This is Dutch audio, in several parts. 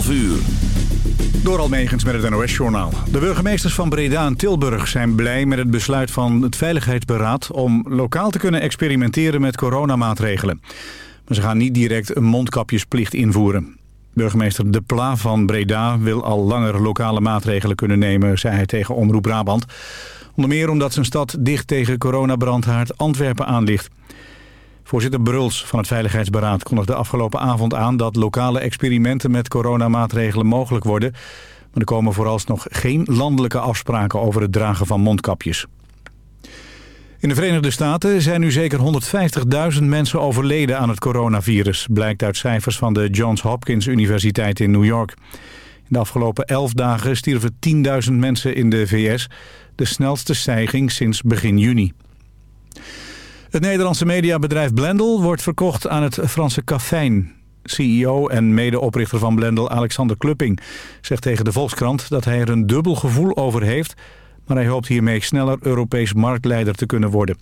12 uur. Met het NOS-journaal. De burgemeesters van Breda en Tilburg zijn blij met het besluit van het Veiligheidsberaad... om lokaal te kunnen experimenteren met coronamaatregelen. Maar ze gaan niet direct een mondkapjesplicht invoeren. Burgemeester De Pla van Breda wil al langer lokale maatregelen kunnen nemen... zei hij tegen Omroep Brabant. Onder meer omdat zijn stad dicht tegen coronabrandhaard Antwerpen aan ligt. Voorzitter Bruls van het Veiligheidsberaad kondigde afgelopen avond aan... dat lokale experimenten met coronamaatregelen mogelijk worden. Maar er komen vooralsnog geen landelijke afspraken over het dragen van mondkapjes. In de Verenigde Staten zijn nu zeker 150.000 mensen overleden aan het coronavirus... blijkt uit cijfers van de Johns Hopkins Universiteit in New York. In de afgelopen 11 dagen stierven 10.000 mensen in de VS... de snelste stijging sinds begin juni. Het Nederlandse mediabedrijf Blendel wordt verkocht aan het Franse Cafijn. CEO en medeoprichter van Blendel, Alexander Klupping, zegt tegen de Volkskrant dat hij er een dubbel gevoel over heeft, maar hij hoopt hiermee sneller Europees marktleider te kunnen worden.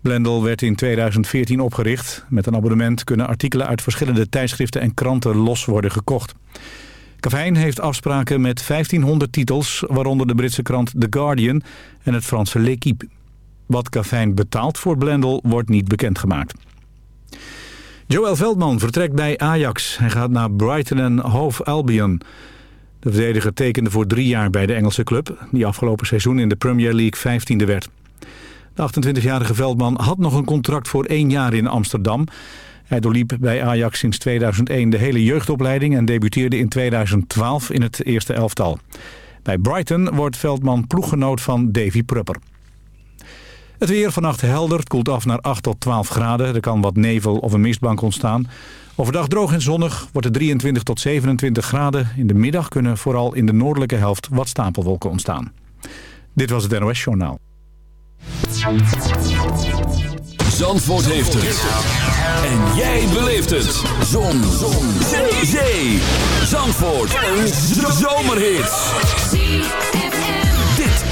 Blendel werd in 2014 opgericht. Met een abonnement kunnen artikelen uit verschillende tijdschriften en kranten los worden gekocht. Cafijn heeft afspraken met 1500 titels, waaronder de Britse krant The Guardian en het Franse L'Equipe. Wat Cafijn betaalt voor Blendel wordt niet bekendgemaakt. Joël Veldman vertrekt bij Ajax. Hij gaat naar Brighton en Hove Albion. De verdediger tekende voor drie jaar bij de Engelse club... die afgelopen seizoen in de Premier League 15e werd. De 28-jarige Veldman had nog een contract voor één jaar in Amsterdam. Hij doorliep bij Ajax sinds 2001 de hele jeugdopleiding... en debuteerde in 2012 in het eerste elftal. Bij Brighton wordt Veldman ploeggenoot van Davy Prupper. Het weer vannacht helder, het koelt af naar 8 tot 12 graden. Er kan wat nevel of een mistbank ontstaan. Overdag droog en zonnig wordt het 23 tot 27 graden. In de middag kunnen vooral in de noordelijke helft wat stapelwolken ontstaan. Dit was het NOS Journaal. Zandvoort heeft het. En jij beleeft het. Zon. Zon. Zee. Zandvoort. Een zomerhit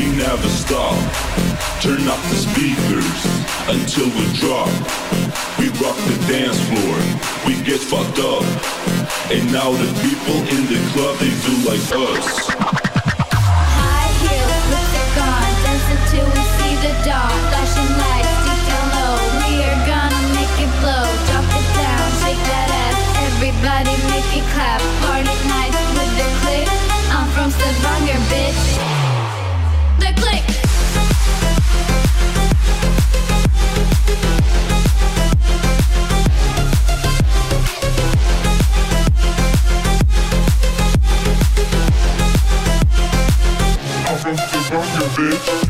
We never stop. Turn up the speakers until we drop. We rock the dance floor. We get fucked up. And now the people in the club, they do like us. High heels with the. Dance until we see the. Flashing lights low. We are gonna make it blow. Drop it down, shake that ass. Everybody make it clap. Party nights with the click. I'm from Stavanger, bitch. Bitch.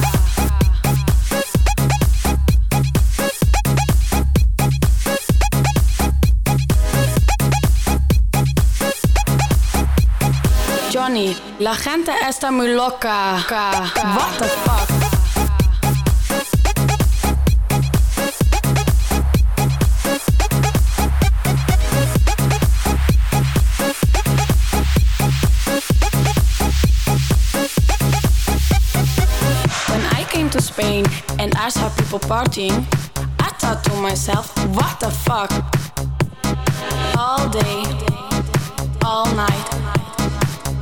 La gente está muy loca. What the fuck? Spain and I saw people partying, I thought to myself, what the fuck? All day, all night,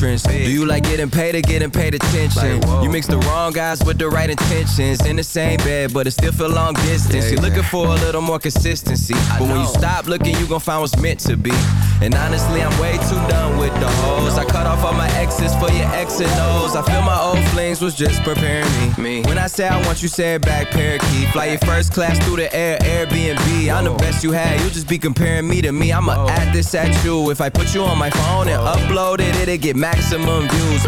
Do you like getting paid or getting paid attention? you mix the wrong guys with the right intentions. In the same bed, but it still feel long distance. You're looking for a little more consistency. But when you stop looking, you gon' find what's meant to be. And honestly, I'm way too done with the hoes. I cut off all my exes for your X and O's. I feel my old flings was just preparing me. When I say I want you, say it back, parakeet. Fly your first class through the air, Airbnb. I'm the best you had, you just be comparing me to me. I'ma add this at you. If I put you on my phone and upload it, it'll get maximum views.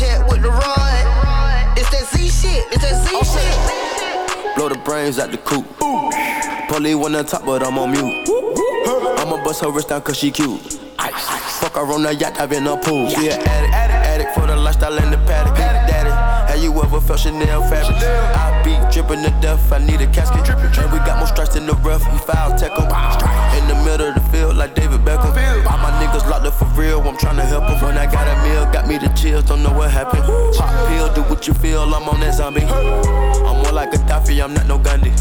jet with the rod. It's that Z shit. It's that Z shit. Blow the brains out the coop. Polly one on top, but I'm on mute. I'ma bust her wrist down cause she cute. Ice. Fuck her on the yacht, I've in a pool. She an addict, addict, addict for the lifestyle in the paddock. Daddy, have you ever felt Chanel fabric? I be dripping to death, I need a casket. And we got more strikes in the rough, we foul tech 'em. In the middle of the field, like David Beckham. All my niggas locked up for real, I'm tryna help 'em. When I got a meal, got me the chills, don't know what happened. Pop pill, do what you feel, I'm on that zombie. I'm more like a Gaddafi, I'm not no Gandhi.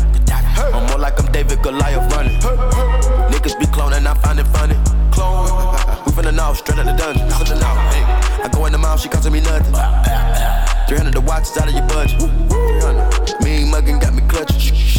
I'm more like I'm David Goliath running. Niggas be cloning, I find it funny. Clone. We finna know, straight out the dungeon. I go in the mouth, she costing me nothing. 300 the watch is out of your budget. 300. Mean muggin' got me clutching.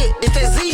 shit. It's that Z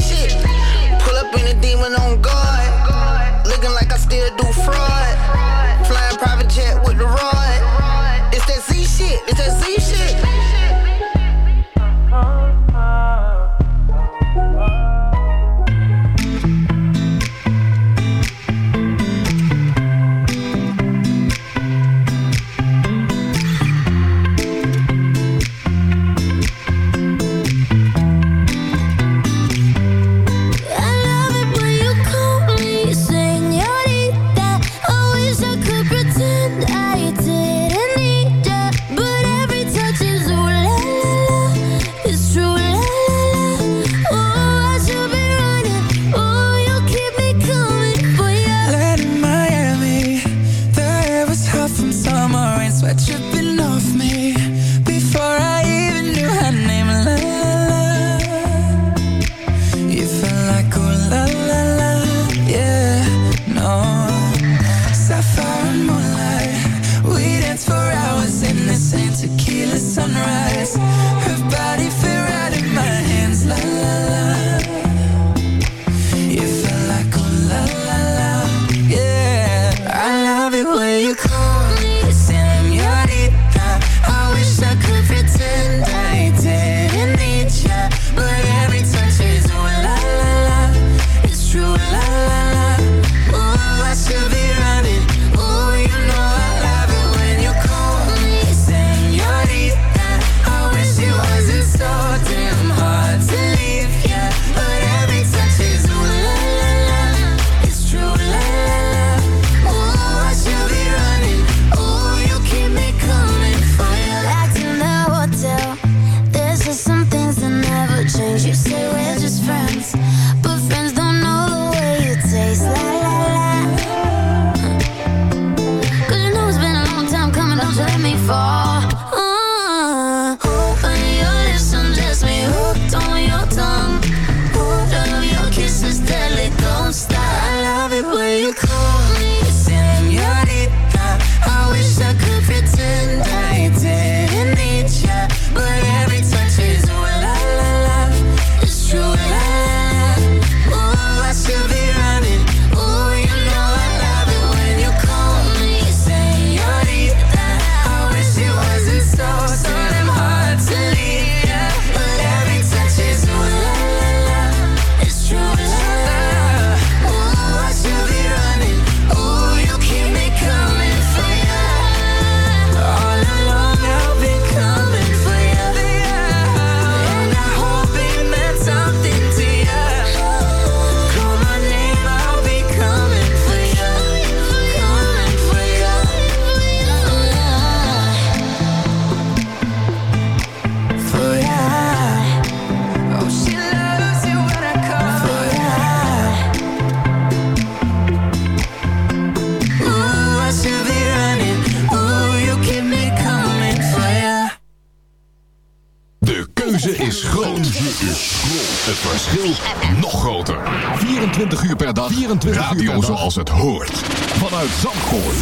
24 Radio uur zoals het hoort. Vanuit Zandvoort.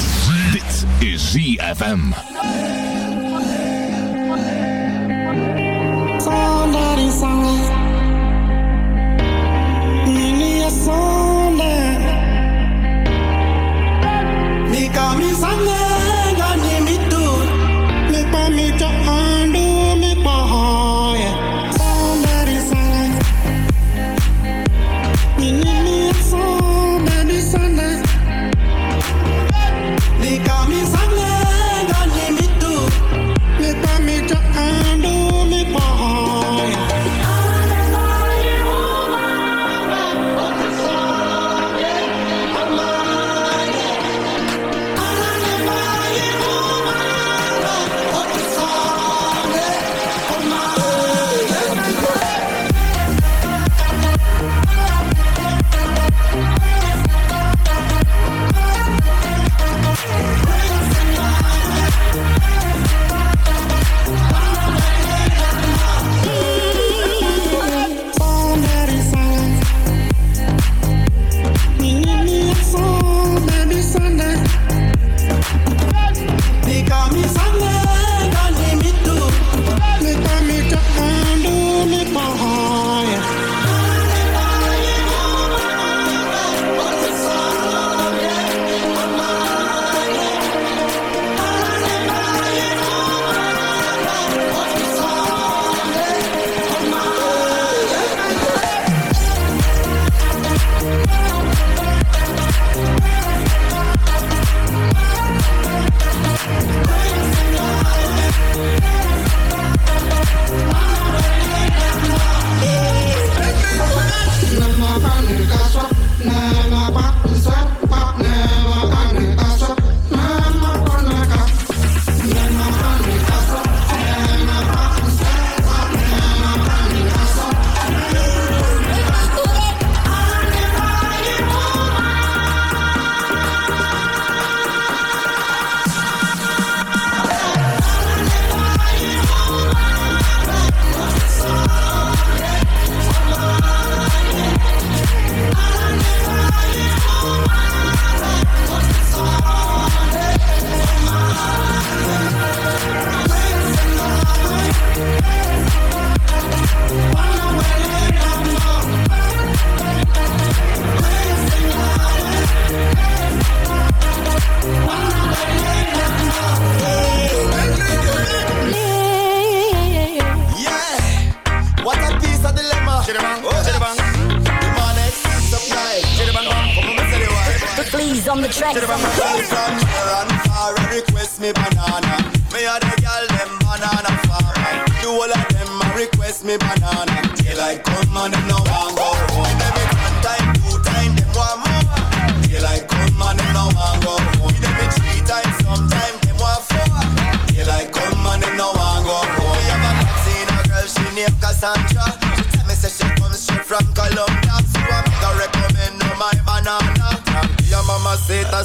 Dit is ZFM. Somebody song. Nearly a Sunday.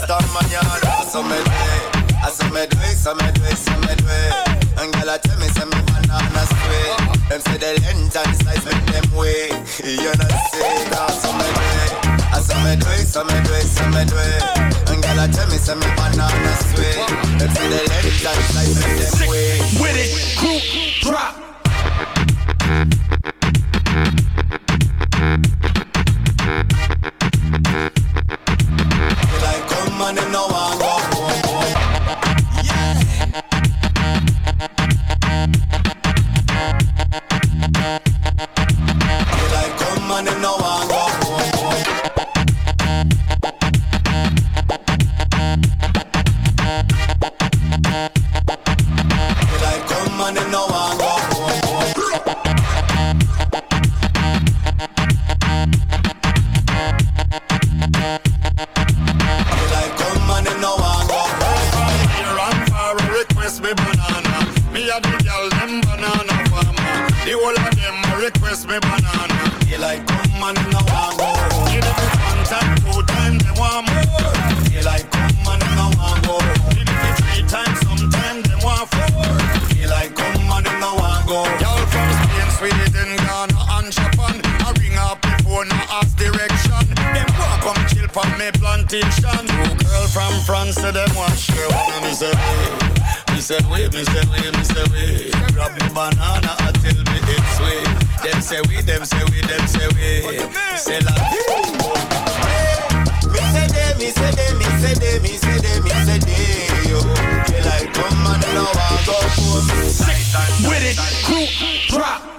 just mañana. me do it, me me me. And girl, tell me, say me banana sweet. Them say de length and size make them way. You know say, no, so me do it, I me me me. And tell me, say me banana sweet. Them say de length and size. With it, crew, drop. way. Them say we, them say we, them say we. Say la. Me say they, me say they, me say they, me say they, me say they. Yo, they like come and now I go home. With it, crew, drop.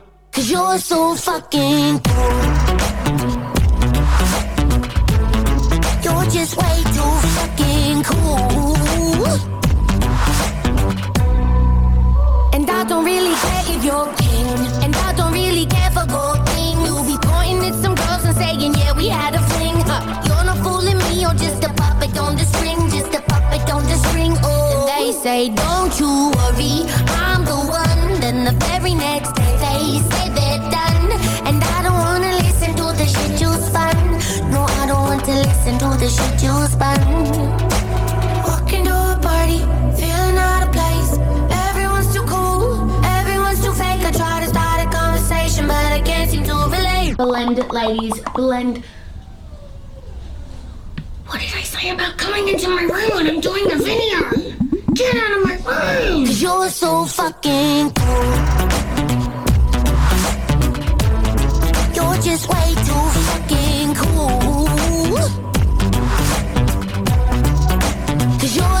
Cause you're so fucking cool. You're just way too fucking cool. And I don't really care if you're king. And I don't really care for gold things. You'll be pointing at some girls and saying, yeah, we had a fling. Huh. You're not fooling me, you're just a puppet on the string. Just a puppet on the string. Oh, and they say, don't you worry, I'm the one. Then the very next day they say want to listen to the shit you spun. Walking to a party, feeling out of place. Everyone's too cool, everyone's too fake. I try to start a conversation, but I can't seem to relate. Blend ladies, blend. What did I say about coming into my room when I'm doing a video? Get out of my room! Cause you're so fucking cool. You're just way you're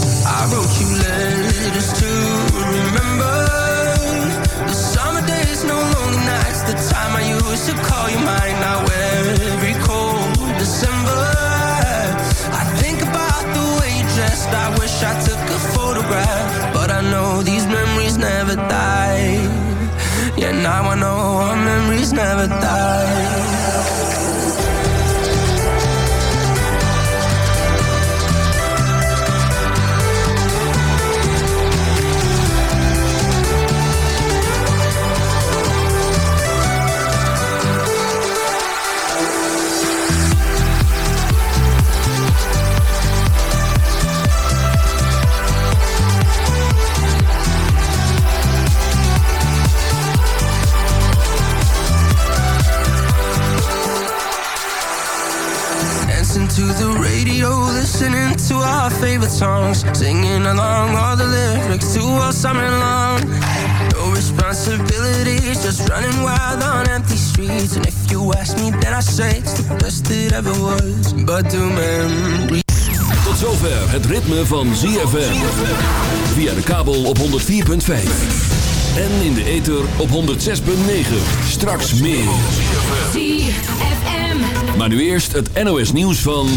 Never die. Favorite songs, singing along all the lyrics to all summer long. No responsibilities, just running wild on empty streets. And if you ask me, then I say it's the best it ever was. But do memories. Tot zover het ritme van ZFM. Via de kabel op 104.5. En in de ether op 106.9. Straks meer. ZFM. Maar nu eerst het NOS nieuws van...